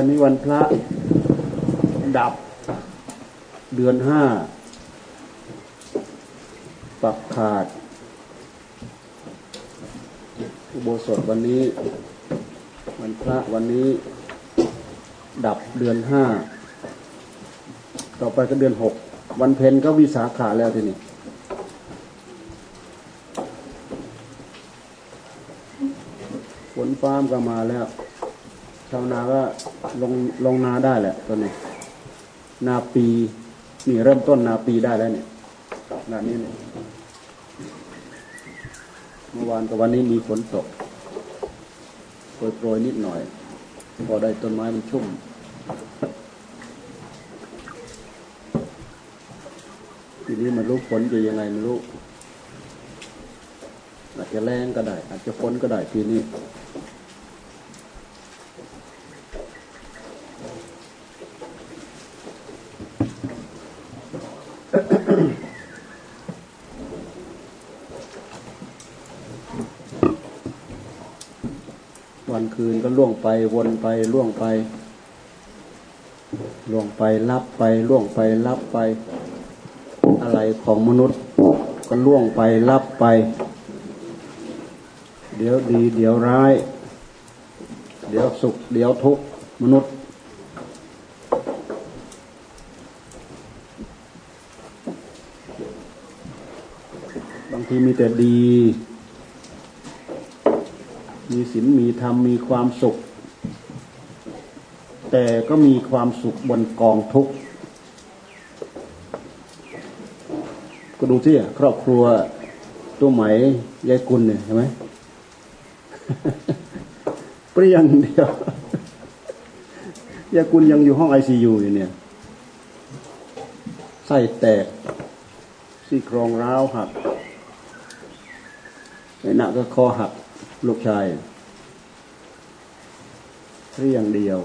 วันนี้วันพระดับเดือนห้า ปักขาดอุโบสถวันนี้ วันพระวันนี้ ดับเดือนห้า ต่อไปก็เดือนหก วันเพ็ญก็วิสาขาแล้วทีนี้ฝนฟ้ามก็มาแล้ว ชาวนาก็ลงลงนาได้แหละตอนนี้ นาปีนี่เริ่มต้นนาปีได้แล้วเนี่ยนานี้เนี่ยเมื่อวานกับวันนี้มีฝนตกโปรยโปรยนิดหน่อย พอได้ต้นไม้มันชุ่ม ทีนี้มันรู้ฝนจะยังไงไม่รู้อาจจะแรงก็ได้ อาจจะฝนก็ได้ทีนี้คืนก็ล่วง ไปวนไปล่วงไปล่วงไปรับไปล่วงไปรับไป อะไรของมนุษย์ ก็ล่วงไปรับไป เดี๋ยวดี เดี๋ยวร้าย เดี๋ยวสุข เดี๋ยวทุกข์มนุษย์บางทีมีแต่ดี มีศีลมีธรรมมีความสุข แต่ก็มีความสุขบนกองทุกข์ก็ดูที่ครอบครัวตัวไหมยายกุลเนี่ยเห็นไหมเปรี้ยงเดียวยายกุลยังอยู่ห้องไอซียูอยู่เนี่ยไส้แตกซี่โครงร้าวหักไอ้หนักก็คอหัก ลูกชายเรียงเดียว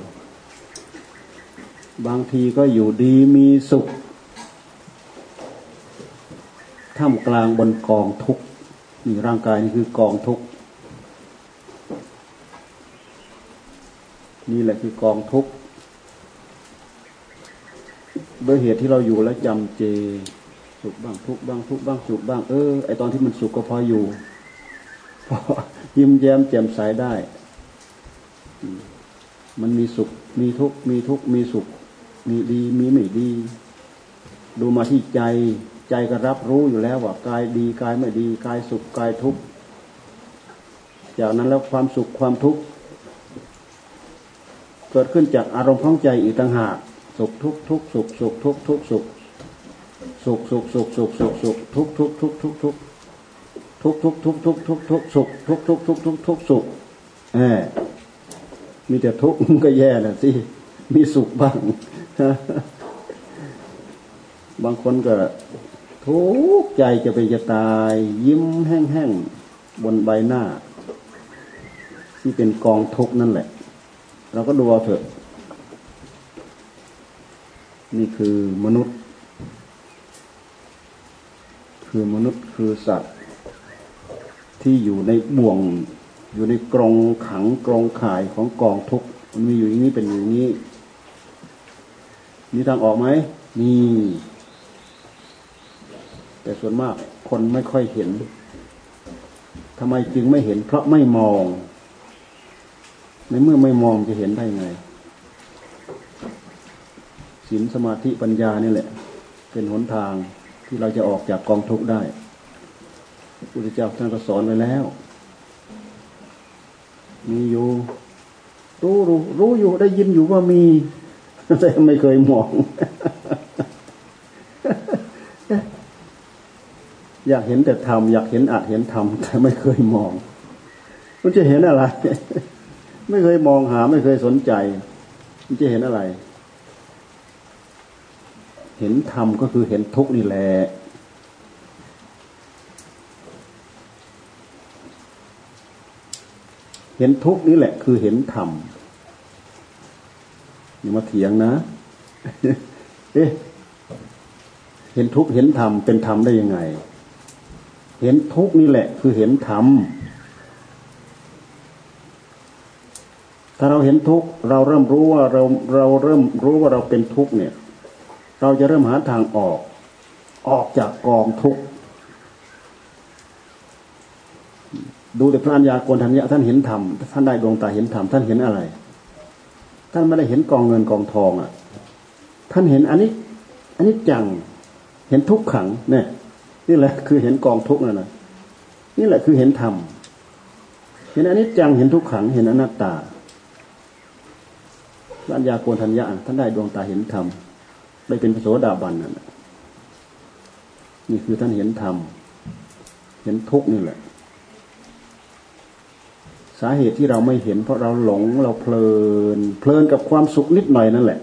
บางทีก็อยู่ดีมีสุขท่ามกลางบนกองทุกข์นี่ร่างกายนี่คือกองทุกข์นี่แหละคือกองทุกข์โดยเหตุที่เราอยู่แล้วจำเจ สุขบ้างทุกบ้างทุกบ้างสุขบ้างเออไอตอนที่มันสุขก็พออยู่พอ ยิ้มแย้มแจ่มใสได้ มันมีสุข มีทุกข์ มีทุกข์ มีสุข มีดี มีไม่ดี ดูมาที่ใจ ใจก็รับรู้อยู่แล้วว่ากายดี กายไม่ดี กายสุข กายทุกข์ จากนั้นแล้วความสุข ความทุกข์ เกิดขึ้นจากอารมณ์ของใจอีกต่างหาก สุขทุกทุกสุข สุขทุกทุกสุข สุขสุขสุขสุขสุขสุขทุกทุกทุกทุกทุก ทุกทุกทุกทุกทุกทุกสุขทุกทุกทุกทุกทุกสุขแหมมีแต่ทุกข์ก็แย่นะสิมีสุขบ้างบางคนก็ทุกใจจะไปจะตาย ยิ้มแห้งๆบนใบหน้า ที่เป็นกองทุกนั่นแหละ เราก็ดูเอาเถอะ นี่คือมนุษย์ คือมนุษย์คือสัตว์ ที่อยู่ในบ่วง อยู่ในกรงขังกรงข่ายของกองทุกมันมีอยู่อย่างนี้เป็นอย่างนี้มีทางออกไหมนี่แต่ส่วนมากคนไม่ค่อยเห็นทำไมจึงไม่เห็น เพราะไม่มอง ในเมื่อไม่มองจะเห็นได้ไงศีลสมาธิปัญญานี่แหละ เป็นหนทางที่เราจะออกจากกองทุกข์ได้ ระพุทธเจ้าท่านก็สอนไว้แล้ว มีอยู่ รู้รู้รู้อยู่ได้ยินอยู่ว่ามีแต่ไม่เคยมอง อยากเห็นแต่ธรรมอยากเห็นอาจเห็นธรรมแต่ไม่เคยมองมันจะเห็นอะไร ไม่เคยมองหา ไม่เคยสนใจมันจะเห็นอะไร เห็นธรรมก็คือเห็นทุกข์นี่แหละ ห็นทุกนี่แหละ คือเห็นธรรมอย่ามาเถียงนะเอ๊ะเห็นทุกเห็นธรรมเป็นธรรมได้ยังไง เห็นทุกนี่แหละ คือเห็นธรรมถ้าเราเห็นทุกเราเริ่มรู้ว่าเราเราเริ่มรู้ว่าเราเป็นทุกเนี่ย เราจะเริ่มหาทางออก ออกจากกองทุกข์ ดูแต่พระัญญาโกนทัญญะท่านเห็นธรรมท่านได้ดวงตาเห็นธรรมท่านเห็นอะไร ท่านไม่ได้เห็นกองเงินกองทองอะ ท่านเห็นอันนี้ อันนี้จังเห็นทุกขังเนี่ยนี่แหละคือเห็นกองทุกนั่นนะนี่แหละคือเห็นธรรมเห็นอันนี้จังเห็นทุกขัง เห็นอนัตตาปัญญาโกนทัญญาท่านได้ดวงตาเห็นธรรมได้เป็นพระโสดาบันนั่นนี่คือท่านเห็นธรรมเห็นทุกนี่แหละ สาเหตุที่เราไม่เห็น เพราะเราหลงเราเพลิน เพลินกับความสุขนิดหน่อยนั่นแหละ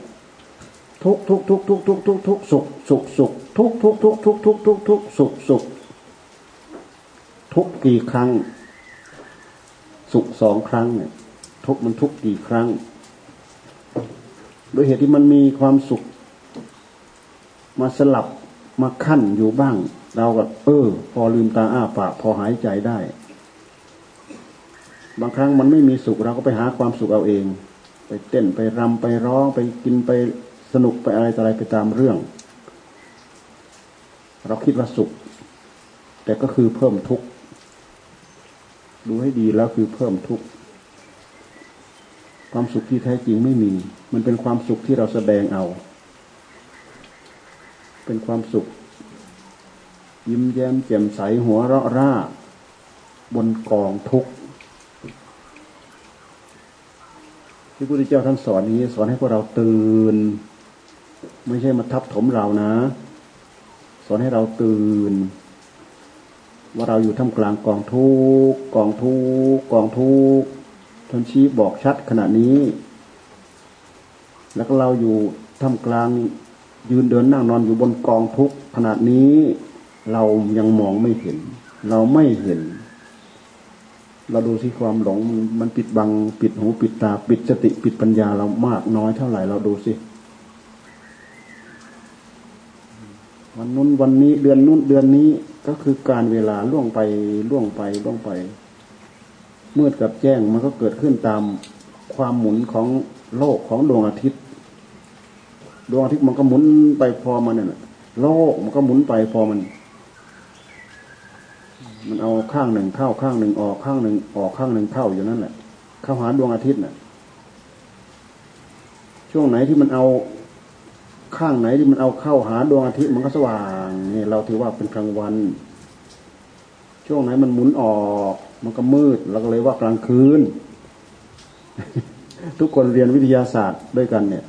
ทุกทุกทุกทุกทุกทุกทุกสุขสุขสุขทุกทุกทุกทุกทุกทุกทุกสุขสุขทุกกี่ครั้ง สุขสองครั้งเนี่ยทุกมันทุกกี่ครั้งโดยเหตุที่มันมีความสุข มาสลับมาขั้นอยู่บ้าง เราก็เออ พอลืมตาอ้าปากพอหายใจได้ บางครั้งมันไม่มีสุขเราก็ไปหาความสุขเอาเอง ไปเต้นไปรำไปร้องไปกินไปสนุกไปอะไรต่ออะไรไปตามเรื่อง เราคิดว่าสุข แต่ก็คือเพิ่มทุกข์ดูให้ดีแล้วคือเพิ่มทุกข์ความสุขที่แท้จริงไม่มี มันเป็นความสุขที่เราแสดงเอา เป็นความสุข ยิ้มแย้มแจ่มใสหัวเราะร่า บนกองทุกข์ ที่พุทธเจ้าท่านสอนนี้ สอนให้พวกเราตื่น ไม่ใช่มาทับถมเรานะ สอนให้เราตื่น ว่าเราอยู่ท่ามกลางกองทุกกองทุกกองทุกท่านชี้บอกชัดขณะนี้ แล้วก็เราอยู่ท่ามกลางยืนเดินนั่งนอนอยู่บนกองทุกขนาดนี้ เรายังมองไม่เห็น เราไม่เห็น เราดูที่ความหลงมันปิดบัง ปิดหูปิดตา ปิดสติปิดปัญญาเรามากน้อยเท่าไหร่เราดูสิวันนู้นวันนี้เดือนนู้นเดือนนี้ก็คือการเวลาล่วงไปล่วงไปล่วงไปมืดกับแจ้งมันก็เกิดขึ้นตามความหมุนของโลกของดวงอาทิตย์ ดวงอาทิตย์มันก็หมุนไปพอมันเนี่ยโลกมันก็หมุนไปพอมัน มันเอาข้างหนึ่งเข้าข้างหนึ่งออกข้างหนึ่งออกข้างหนึ่งเข้าอยู่นั่นแหละเข้าหาดวงอาทิตย์น่ะ ช่วงไหนที่มันเอาข้างไหนที่มันเอาเข้าหาดวงอาทิตย์มันก็สว่างนี่เราถือว่าเป็นกลางวัน ช่วงไหนมันหมุนออก มันก็มืดเราก็เลยว่ากลางคืน ทุกคนเรียนวิทยาศาสตร์ด้วยกันเนี่ย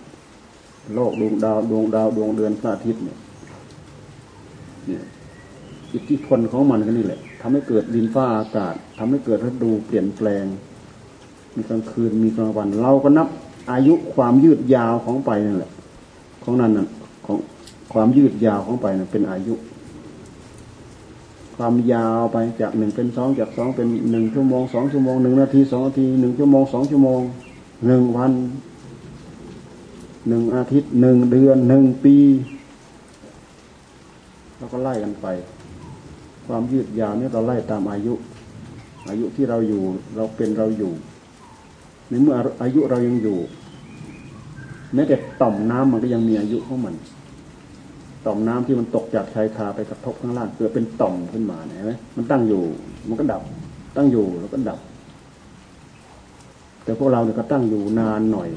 โลกดวงดาวดวงดาวดวงเดือนพระอาทิตย์เนี่ยอิทธิพลของมันก็นี่แหละ ทำให้เกิดดินฟ้าอากาศทำให้เกิดฤดูเปลี่ยนแปลง มีกลางคืนมีกลางวัน เราก็นับอายุความยืดยาวของไปนั่นแหละ ของนั้นน่ะของความยืดยาวของไปนั่นเป็นอายุ ความยาวไปจากหนึ่งเป็นสองจากสองเป็นหนึ่งชั่วโมงสองชั่วโมงหนึ่งนาทีสองนาทีหนึ่งชั่วโมงสองชั่วโมงหนึ่งวันหนึ่งอาทิตย์หนึ่งเดือนหนึ่งปี แล้วก็ไล่กันไป ความยืดยาวนี่เราไล่ตามอายุ อายุที่เราอยู่เราเป็นเราอยู่ในเมื่ออายุเรายังอยู่แม้แต่ต่อมน้ำมันก็ยังมีอายุของมัน ต่อมน้ำที่มันตกจากชายคาไปกระทบข้างล่างเกิดเป็นต่อมขึ้นมาเห็นไหมมันตั้งอยู่ มันก็ดับ ตั้งอยู่แล้วก็ดับ แต่พวกเราเนี่ยก็ตั้งอยู่นานหน่อย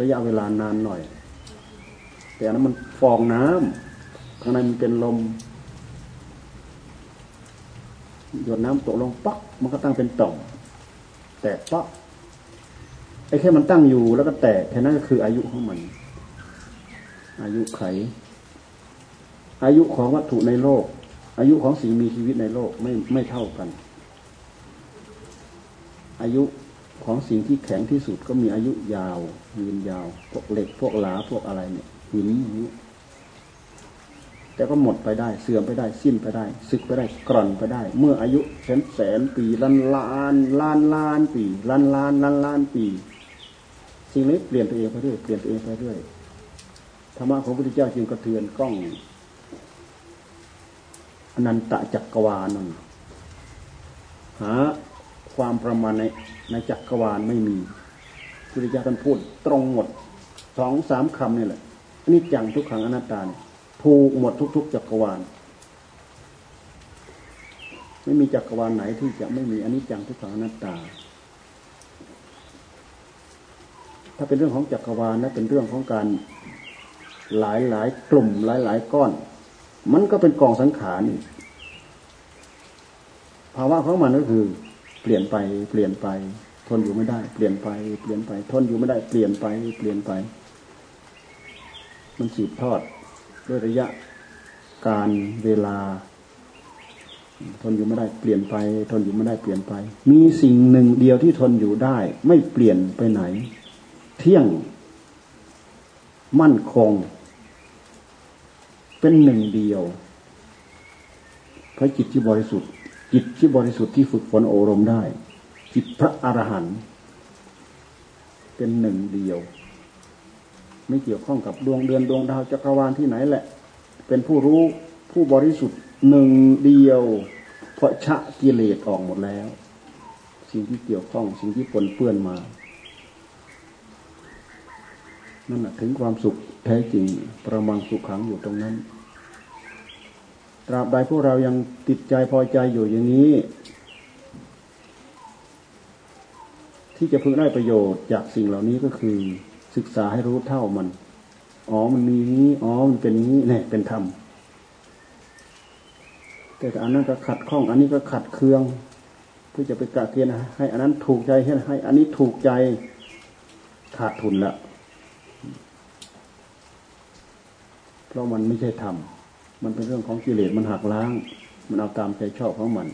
ระยะเวลานานหน่อย แต่นั้นมันฟองน้ำข้างในมันเป็นลม หยดน้ำตกลงปักมันก็ตั้งเป็นต่อมแตกปักไอ้แค่มันตั้งอยู่แล้วก็แตกแค่นั้นก็คืออายุของมัน อายุไข อายุของวัตถุในโลก อายุของสิ่งมีชีวิตในโลกไม่ไม่เท่ากัน อายุของสิ่งที่แข็งที่สุดก็มีอายุยาว ยืนยาว พวกเหล็กพวกหลาพวกอะไรเนี่ยหินอย่างนี้ แต่ก็หมดไปได้ เสื่อมไปได้ สิ้นไปได้สึกไปได้กร่อนไปได้ เมื่ออายุแสนแสนปีล้านล้านล้านล้านปีล้านล้านล้านล้านปีสิ่งนี้เปลี่ยนตัวเองไปเรื่อยเปลี่ยนตัวเองไปเรื่อยธรรมะของพระพุทธเจ้าจึงกระเทือนกล้องอนันตจักรวาลนั่นหาความประมาณในในจักรวาลไม่มีพุทธเจ้าท่านพูดตรงหมดสองสามคำนี่แหละอันนี้จังทุกขังอนัตตาเนี่ย ถูกหมดทุก ๆ จักรวาล ไม่มีจักรวาลไหนที่จะไม่มีอนนี้จังทุกขังอนัตตา ถ้าเป็นเรื่องของจักรวาลนะเป็นเรื่องของการหลายหลายกลุ่มหลายหลายก้อน มันก็เป็นกองสังขารภาวะของมันก็คือ เปลี่ยนไปเปลี่ยนไป ทนอยู่ไม่ได้ เปลี่ยนไปเปลี่ยนไป ทนอยู่ไม่ได้เปลี่ยนไปเปลี่ยนไป มันสืบทอด ด้วยระยะการเวลา ทนอยู่ไม่ได้เปลี่ยนไป ทนอยู่ไม่ได้เปลี่ยนไป มีสิ่งหนึ่งเดียวที่ทนอยู่ได้ ไม่เปลี่ยนไปไหน เที่ยง มั่นคง เป็นหนึ่งเดียวพระจิตที่บริสุทธิ์ จิตที่บริสุทธิ์ที่ฝึกฝนโอรมได้ จิตพระอรหันต์เป็นหนึ่งเดียว ไม่เกี่ยวข้องกับดวงเดือนดวงดาวจักรวาลที่ไหนแหละ เป็นผู้รู้ผู้บริสุทธิ์หนึ่งเดียวเพราะชะกิเลสออกหมดแล้ว สิ่งที่เกี่ยวข้องสิ่งที่ปนเปื้อนมา นั่นแหะถึงความสุขแท้จริงประมังสุขขังอยู่ตรงนั้นตราบใดพวกเรายังติดใจพอใจอยู่อย่างนี้ ที่จะพึงได้ประโยชน์จากสิ่งเหล่านี้ก็คือ ศึกษาให้รู้เท่ามัน อ๋อมันมีนี้ อ๋อมันเป็นนี้เนี่ยเป็นธรรมแต่อันนั้นก็ขัดข้อง อันนี้ก็ขัดเคืองเพื่อจะไปกะเกณฑ์ให้อันนั้นถูกใจให้ให้ อันนี้ถูกใจขาดทุนละเพราะมันไม่ใช่ธรรมมันเป็นเรื่องของกิเลสมันหักล้าง มันเอาตามใจชอบของมัน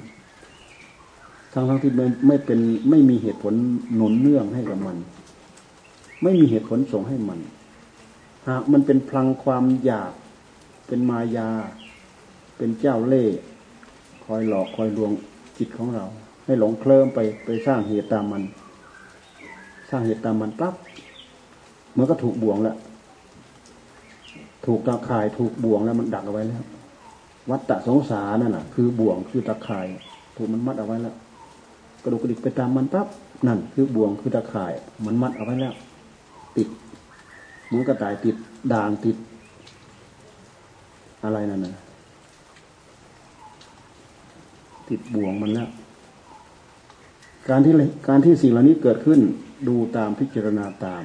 ทั้งทั้งที่ไม่ไม่เป็นไม่มีเหตุผลหนุนเนื่องให้กับมัน ไม่มีเหตุผลส่งให้มันหากมันเป็นพลังความอยาก เป็นมายา เป็นเจ้าเล่ห์คอยหลอกคอยลวงจิตของเรา ให้หลงเคลิ้มไปไปสร้างเหตุตามมัน สร้างเหตุตามมันปั๊บมันก็ถูกบ่วงแล้วถูกตาข่ายถูกบ่วงแล้วมันดักเอาไว้แล้ว วัฏฏะสงสารนั่นแหะคือบ่วงคือตาข่าย ถูกมันมัดเอาไว้แล้ว กระดูกกระดิกไปตามมันปั๊บนั่น คือบ่วงคือตาข่าย มันมัดเอาไว้แล้ว ติดเหมือนกระต่ายติดด่างติด อะไรนั่นนะติดบ่วงมันแล้วการที่การที่สิ่งเหล่านี้เกิดขึ้นดูตามพิจารณาตาม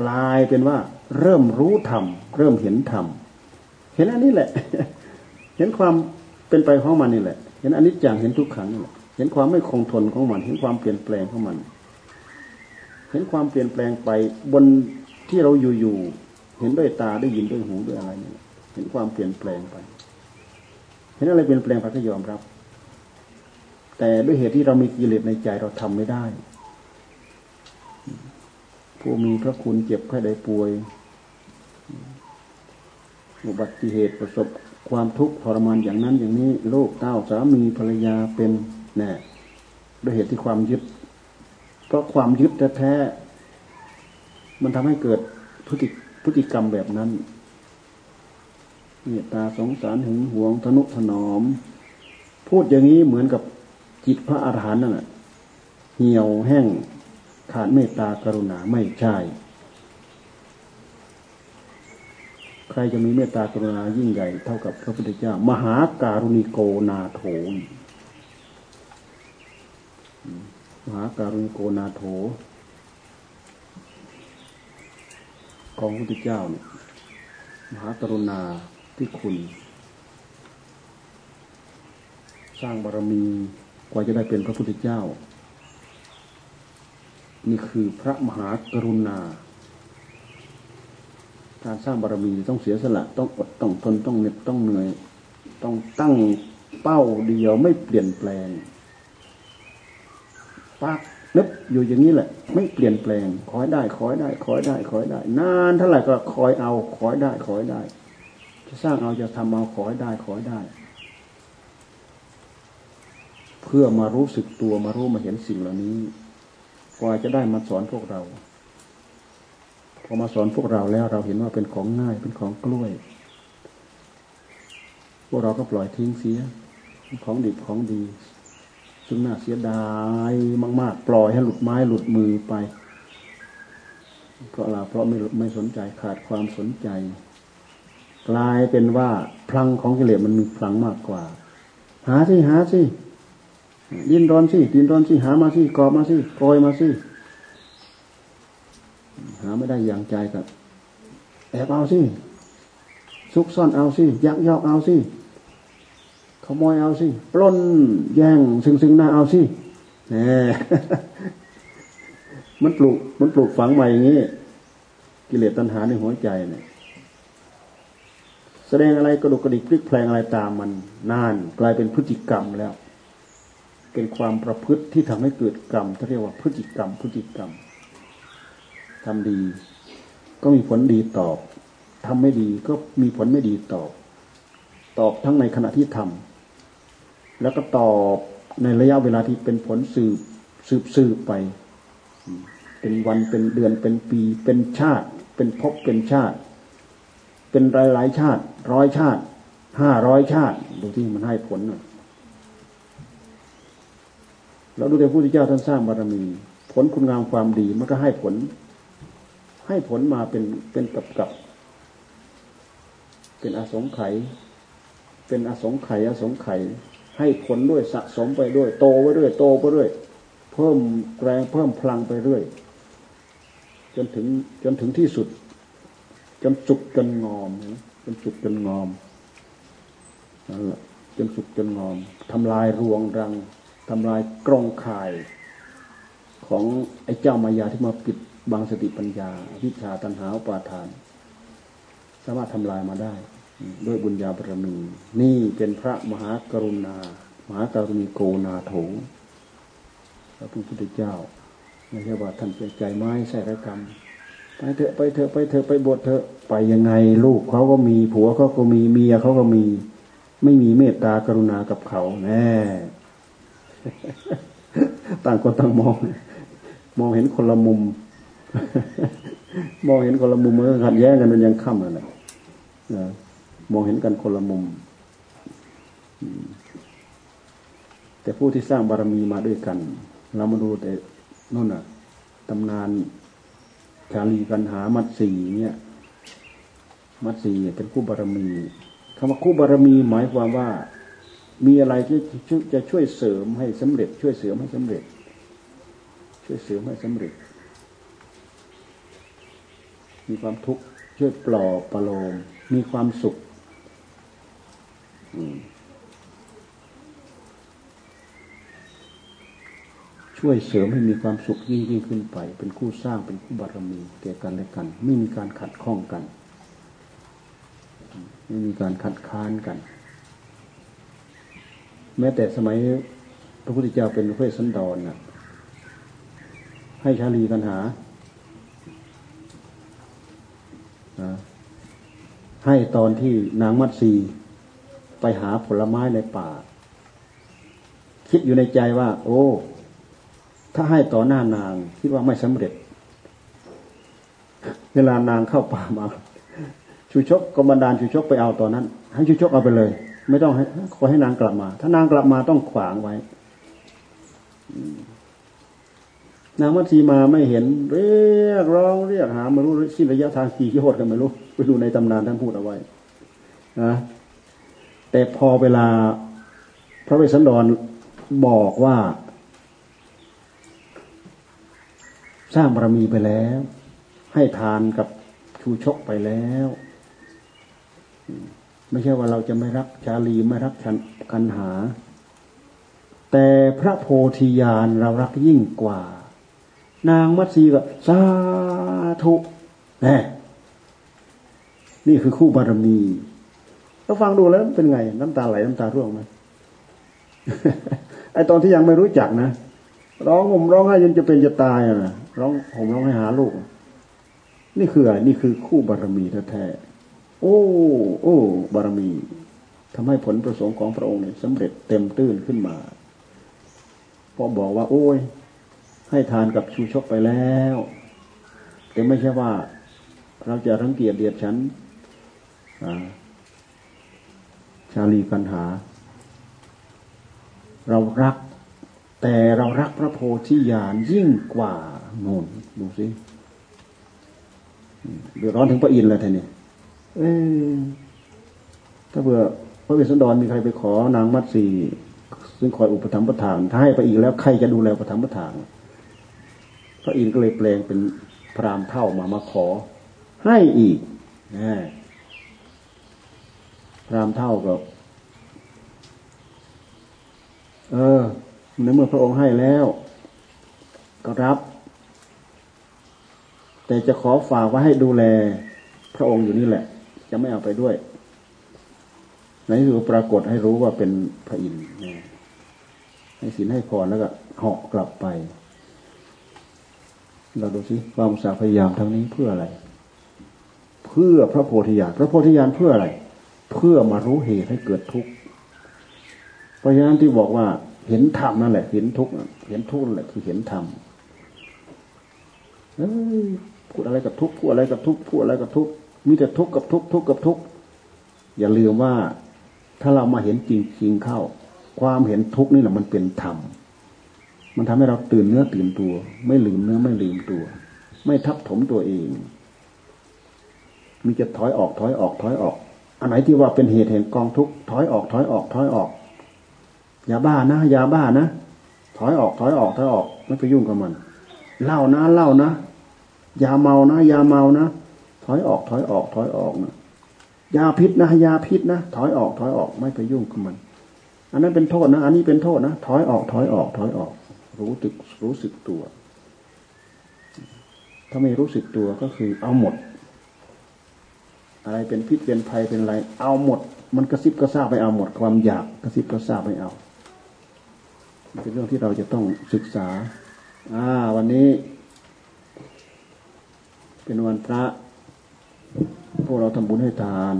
กลายเป็นว่า เริ่มรู้ธรรมเริ่มเห็นธรรมเห็นอันนี้แหละ เห็นความเป็นไปของมันนี่แหละ เห็นอันนี้จังเห็นทุกขังนี่แหละเห็นความไม่คงทนของมัน เห็นความเปลี่ยนแปลงของมัน เห็นความเปลี่ยนแปลงไปบนที่เราอยู่ๆเห็นด้วยตาได้ยินด้วยหูด้วยอะไรเนี่ยเห็นความเปลี่ยนแปลงไป เห็นอะไรเปลี่ยนแปลงไปก็ยอมรับ แต่ด้วยเหตุที่เรามีกิเลสในใจเราทำไม่ได้ ผู้มีพระคุณเจ็บไข้ได้ป่วยอุบัติเหตุประสบความทุกข์ทรมานอย่างนั้นอย่างนี้โรคเต้าสามีภรรยาเป็นแน่ด้วยเหตุที่ความยึด ราะความยึดแท้ๆมันทำให้เกิดพฤติพฤติกรรมแบบนั้นเมตตาสงสารหึงหวงทนุถนอม พูดอย่างนี้เหมือนกับจิตพระอาหารหันต์นั่นแหะเหี่ยวแห้งขาดเมตตากรุณาไม่ใช่ ใครจะมีเมตตากรุณายิ่งใหญ่เท่ากับพระพุทธเจ้ามหาการุณิโกนาโถม หาการุณโกนาโถ ของพระพุทธเจ้าเนี่ยมหากรุณาที่คุณ สร้างบารมีกว่าจะได้เป็นพระพุทธเจ้า นี่คือพระมหากรุณา การสร้างบารมีต้องเสียสละต้องอดต้องทนต้องเหน็ดต้องเหนื่อย ต้องตั้งเป้าเดียวไม่เปลี่ยนแปลง ปักนึกอยู่อย่างนี้แหละ ไม่เปลี่ยนแปลงคอยได้คอยได้คอยได้คอยได้ นานเท่าไหร่ก็คอยเอาคอยได้คอยได้ จะสร้างเอาจะทำเอาคอยได้คอยได้ เพื่อมารู้สึกตัวมารู้มาเห็นสิ่งเหล่านี้กว่าจะได้มาสอนพวกเราพอมาสอนพวกเราแล้วเราเห็นว่าเป็นของง่ายเป็นของกล้วย พวกเราก็ปล่อยทิ้งเสีย ของดิบของดี ซึ่งน่าเสียดายมาก ๆ ปล่อยให้หลุดไม้หลุดมือไป เพราะเราเพราะไม่ไม่สนใจขาดความสนใจ กลายเป็นว่าพลังของกิเลสมันมีพลังมากกว่า หาสิหาสิดินรอนสิดินรอนสิหามาสิกอบมาสิโกยมาสิหาไม่ได้อย่างใจกับแอบเอาสิซุกซ่อนเอาสิยักยอกเอาสิ ขโมยเอาสิปล้นแย่งซึ่งซึ่งหน้าเอาสิแหมมันปลูกมันปลูกฝังใหม่อย่างนี้ กิเลสตัณหาในหัวใจเนี่ยแสดงอะไรกระดุกกระดิกพลิกแพลงอะไรตามมันนานกลายเป็นพฤติกรรมแล้ว เป็นความประพฤติที่ทำให้เกิดกรรมที่เรียกว่าพฤติกรรม พฤติกรรมทำดี ก็มีผลดีตอบทำไม่ดีก็มีผลไม่ดีตอบ ตอบทั้งในขณะที่ทำ แล้วก็ตอบในระยะเวลาที่เป็นผลสืบสืบสืบไป เป็นวันเป็นเดือนเป็นปี เป็นชาติ เป็นภพเป็นชาติ เป็นหลายหลายชาติ ร้อยชาติห้าร้อยชาติ ดูที่มันให้ผลนะเราดูแต่พระพุทธเจ้าท่านสร้างบารมี ผลคุณงามความดีมันก็ให้ผล ให้ผลมาเป็นเป็นกับกับ เป็นอสงไขยเป็นอสงไขยอสงไขย ให้ผลด้วยสะสมไปด้วย โตไปเรื่อยโตไปเรื่อยเพิ่มแรงเพิ่มพลังไปเรื่อย จนถึงจนถึงที่สุด จนสุกจนงอมจนสุกจนงอมนั่นแหละจนสุกจนงอมทำลายรวงรังทำลายกรงข่ายของไอ้เจ้ามายาที่มาปิดบังสติปัญญาวิชาตัณหาปาทาน สามารถทำลายมาได้ ด้วยบุญญาบารมี นี่เป็นพระมหากรุณา มหาการุณีโกนาโถพระพุทธเจ้าไม่ใช่ว่าท่านเป็นใจไม้ใส่ระกรรมไปเถอะไปเถอะไปเถอะไปบวชเถอะไปยังไงลูกเขาก็มีผัวเขาก็มีเมียเขาก็มี ไม่มีเมตตากรุณากับเขาแน่ต่างคนต่างมอง มองเห็นคนละมุม มองเห็นคนละมุมมันขัดแย้งกันมันยังค่ำอะไรนะ มองเห็นกันคนละมุม แต่ผู้ที่สร้างบารมีมาด้วยกัน เรามาดูแต่นู่นน่ะตำนานชาลีกันหามัดสีเนี่ยมัดสีเป็นคู่บารมีคำว่าคู่บารมีหมายความว่า มีอะไรที่จะช่วยเสริมให้สำเร็จ ช่วยเสริมให้สำเร็จ ช่วยเสริมให้สำเร็จ มีความทุกข์ช่วยปลอบประโลมมีความสุข ช่วยเสริมให้มีความสุขยิ่งยิ่งขึ้นไป เป็นคู่สร้างเป็นคู่บารมีแก่กันและกัน ไม่มีการขัดข้องกัน ไม่มีการขัดค้านกัน แม้แต่สมัยพระพุทธเจ้าเป็นพระสันดรน่ะให้ชาลีกันหาให้ตอนที่นางมัตสี ไปหาผลไม้ในป่า คิดอยู่ในใจว่า โอ้ ถ้าให้ต่อหน้านางคิดว่าไม่สำเร็จ เวลานางเข้าป่ามาชูชกกบันดาลชูชกไปเอาตอนนั้น ให้ชูชกเอาไปเลย ไม่ต้องให้ขอให้นางกลับมา ถ้านางกลับมาต้องขวางไว้นางมัตสีมาไม่เห็น เรียกร้องเรียกหาไม่รู้สิ้นระยะทางกี่กิโลกันไม่รู้ ไปดูในตำนานท่านพูดเอาไว้นะ แต่พอเวลาพระเวสสันดรบอกว่า สร้างบารมีไปแล้ว ให้ทานกับชูชกไปแล้ว ไม่ใช่ว่าเราจะไม่รักชาลีไม่รักกันหา แต่พระโพธิญาณเรารักยิ่งกว่า นางมัตสีก็สาธุแน่นี่คือคู่บารมี เราฟังดูแล้วเป็นไง น้ำตาไหลน้ำตาร่วงไหมไอตอนที่ยังไม่รู้จักนะร้องห่มร้องไห้จนจะเป็นจะตายนะร้องห่มร้องให้หาลูก นี่คืออะไรนี่คือคู่บารมีแท้ๆโอ้ โอ้ บารมีทำให้ผลประสงค์ของพระองค์เนี่ยสำเร็จเต็มตื้นขึ้นมาพอบอกว่า โอ้ย ให้ทานกับชูชกไปแล้ว แต่ไม่ใช่ว่า เราจะรังเกียจเดียดฉันอ่า ชาลีกันหา เรารัก แต่เรารักพระโพธิญาณยิ่งกว่าโน่นดูสิเดือดร้อนถึงพระอินทร์แล้วท่านนี่เออถ้าเบื่อพระเวสสันดรมีใครไปขอนางมัตสีซึ่งคอยอุปถัมภ์ประทานถ้าให้ไปอีกแล้วใครจะดูแลอุปถัมภ์ประทานพระอินทร์ก็เลยแปลงเป็นพรามเท่ามามาขอให้อีก พรามเท่ากับเออในเมื่อพระองค์ให้แล้ว ก็รับ แต่จะขอฝากว่าให้ดูแล พระองค์อยู่นี่แหละ จะไม่เอาไปด้วยในที่สุดปรากฏให้รู้ว่าเป็นพระอินทร์ให้สินให้พรแล้วก็เหาะกลับไป เราดูสิความสาพยายามทั้งนี้เพื่ออะไร เพื่อพระโพธิญาณพระโพธิญาณเพื่ออะไร เพื่อมารู้เหตุให้เกิดทุกข์เพราะฉะนั้นที่บอกว่าเห็นธรรมนั่นแหละ เห็นทุกข์เห็นทุกข์นั่นแหละคือเห็นธรรมพูดอะไรกับทุกข์พูดอะไรกับทุกข์พูดอะไรกับทุกข์มีแต่ทุกข์กับทุกข์ทุกข์กับทุกข์อย่าลืมว่าถ้าเรามาเห็นจริงๆเข้า ความเห็นทุกข์นี่แหละมันเป็นธรรมมันทำให้เราตื่นเนื้อตื่นตัว ไม่ลืมเนื้อไม่ลืมตัว ไม่ทับถมตัวเอง มีจะถอยออกถอยออกถอยออก อันไหนที่ว่าเป็นเหตุแห่งกองทุกข์ถอยออกถอยออกถอยออก อย่าบ้านะอย่าบ้านะถอยออกถอยออกถอยออกไม่ไปยุ่งกับมันเล่านะเล่านะอย่าเมานะอย่าเมานะถอยออกถอยออกถอยออกนะยาพิษนะยาพิษนะถอยออกถอยออกไม่ไปยุ่งกับมัน อันนั้นเป็นโทษนะ อันนี้เป็นโทษนะถอยออกถอยออกถอยออก รู้สึกรู้สึกตัว ถ้าไม่รู้สึกตัวก็คือเอาหมด อะไรเป็นพิษเป็นภัยเป็นอะไร เอาหมด มันกระซิบกระซาบไปเอาหมด ความอยากกระซิบกระซาบไปเอาเป็นเรื่องที่เราจะต้องศึกษาอ่าวันนี้ เป็นวันพระ พวกเราทำบุญให้ทาน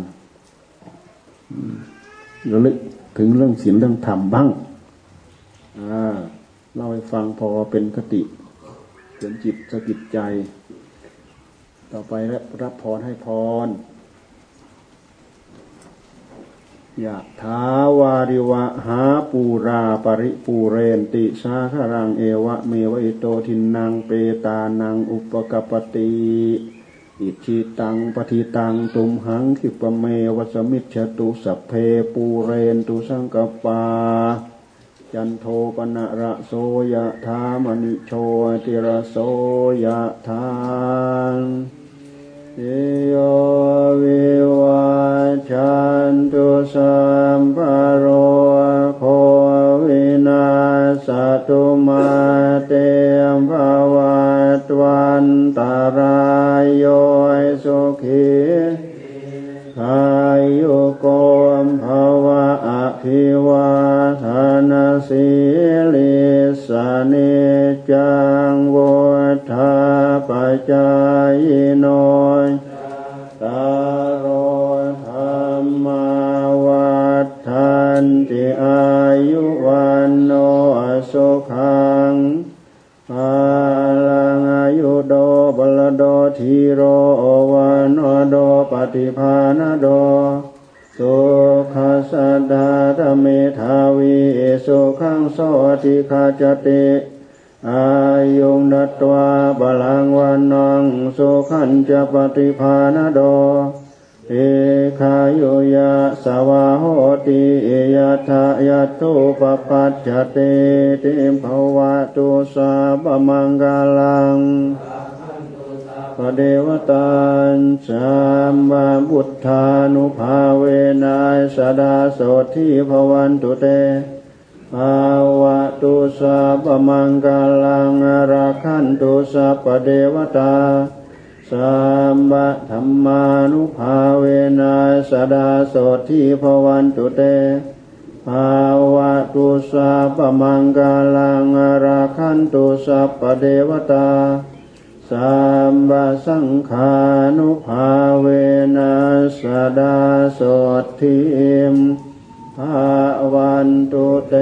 ระลึกถึงเรื่องศีลเรื่องธรรมบ้างเล่าให้ฟังพอเป็นคติเตือนจิตสกิดใจ ต่อไปแล้วรับพรให้พร ยะทาวาริวะหาปูราปริปูเรนติสาคารังเอวะเมวะอิโตทินนางเปตานังอุปกปติอิชิตังปฏิตังตุมหังคิปเมวัสมิชตุสัพเพปูเรนตุสังกปา จันโทปนะระโสยะธามณิโชติระโสยะธา นเโยวิวัชันตุสัมปโรโควินาสตุมาเตมภาวะตวันตารายโยสุขีอายุโกมภวะอภิวาทานาสิลิสานิจังวุฒา จายโนตารโธรรมาวัฏทันติอายุวันโนสุขังอายุโดบลโดทีโรวานโดปฏิภาณโดสุขัดาธเมทาวีสุขังโสติคาจติ อายุงนัตวาบาลังวันนังสุขันจะปฏิภาณโดเอคายุยะสวาโหติเอยะทะยะตุปปัจจเตติมภวะตุสาบมังกาลังพระเดวตาสามบาบุตธานุภาเวนายสดาโสทีภวันตุเต ภาวะตุสาบมังกาลังราคันตุสัพเดวตาสัมบะธรรมานุภาเวนัสดาโสทีภวันตุเตภาวะตุสัพมังกาลังราคันตุสัพเดวตาสัมบะสังขานุภาเวนัสดาโสที ภาวันตุเต